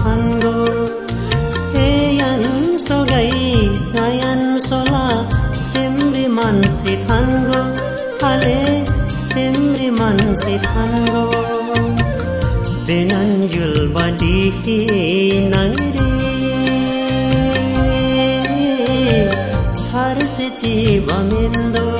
थान्गो। हेयन सोगै नयन सोला सिम्रे थान्गो। हाले सिम्रे युलबादी नाङ्रे छारसे चिबमेन्दो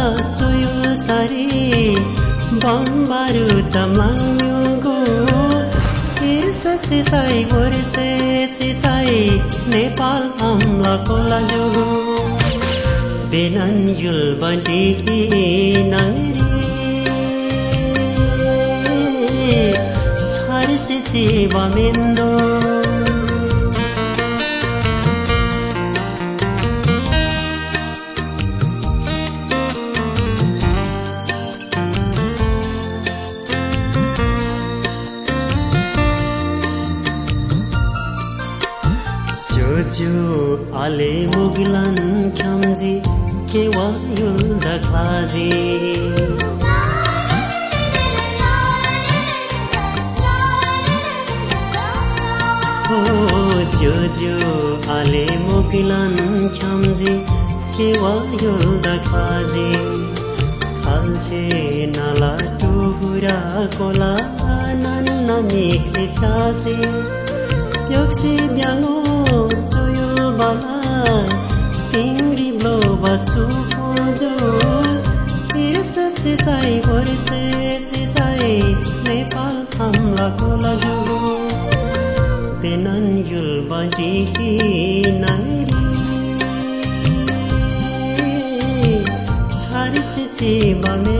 बाचोयो सरी बम्बारु तमाङ्गो सिसाई गोर्से सिसाई नेपाल अम्ला कोला जोगो बेनन युल बन्डी नङ्री छारसे चिबा जो मुगिलन ख्यामजी केवा युल्दा खाजी? हो जो आले मुगिलन ख्यामजी केवा युल्दा खाजी? खाल्छे नाला टुहुरा कोला नन्न फ्यासे 역시 ल्याउँछु तिम्री बच्छु सिसाई वर्षे सिसाई नेपाल थाम्लाको लजु पेनन युल बजी कि नाइरी छारिस चाहिँ बमे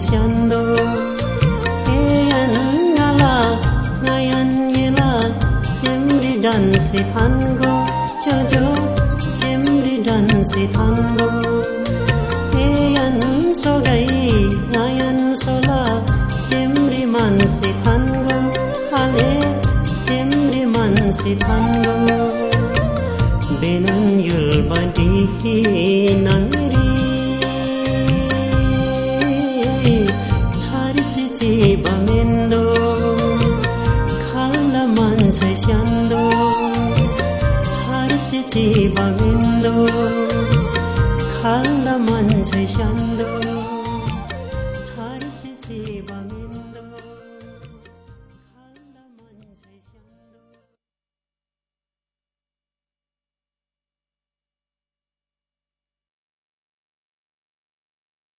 deseando que en nala nayan yela siempre dance tango cho cho siempre dance tango que en so dai nayan sola siempre manse tango ale siempre manse tango benan yul ba dikhi nang स चि बगिन्दो ख मन छन्दो